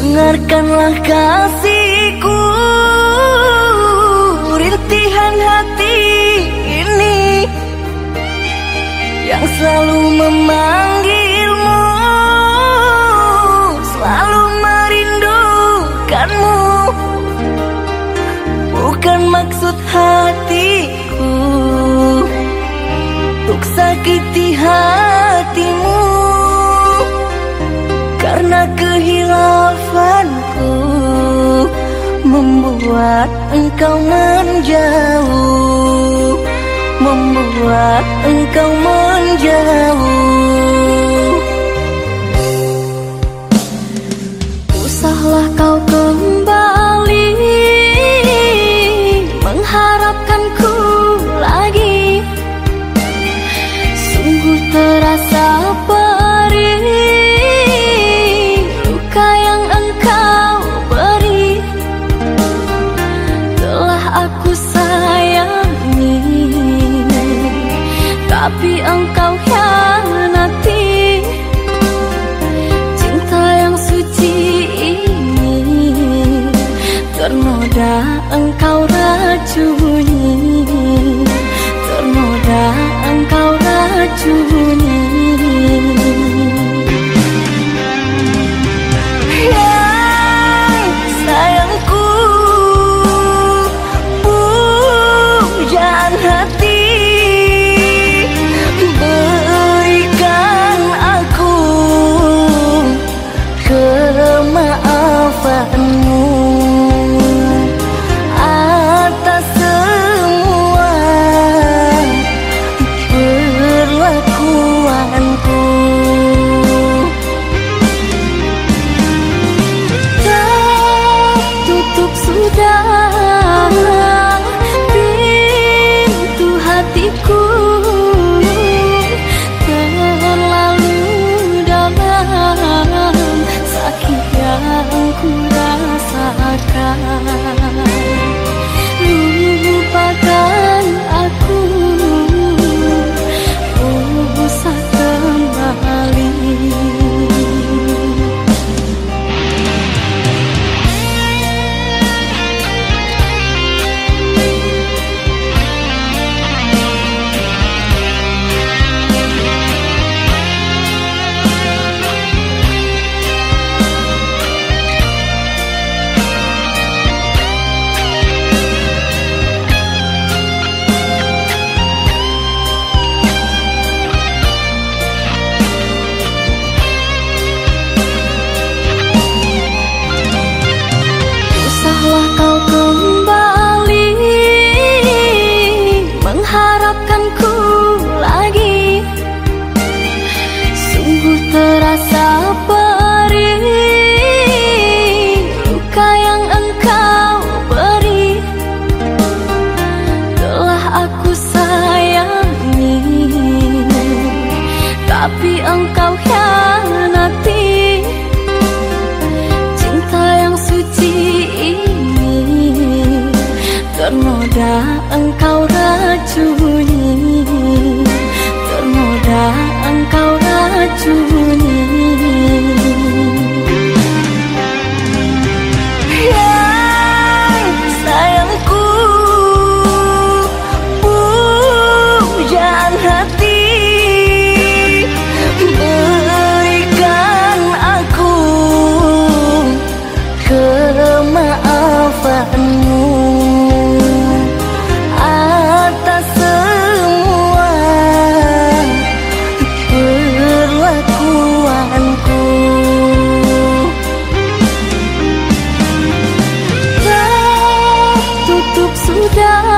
Dengarkanlah kasihku Rintihan hati ini Yang selalu memanggilmu Selalu merindukanmu. Bukan maksud hatiku Untuk sakiti hatimu Membuat engkau menjauh Membuat engkau menjauh Tapi engkau khianati Cinta yang suci ini. Ternoda engkau racuni. Ternoda engkau racuni. más. Tapi engkau hianati Cinta yang suci ini. Ternoda engkau racuni 보다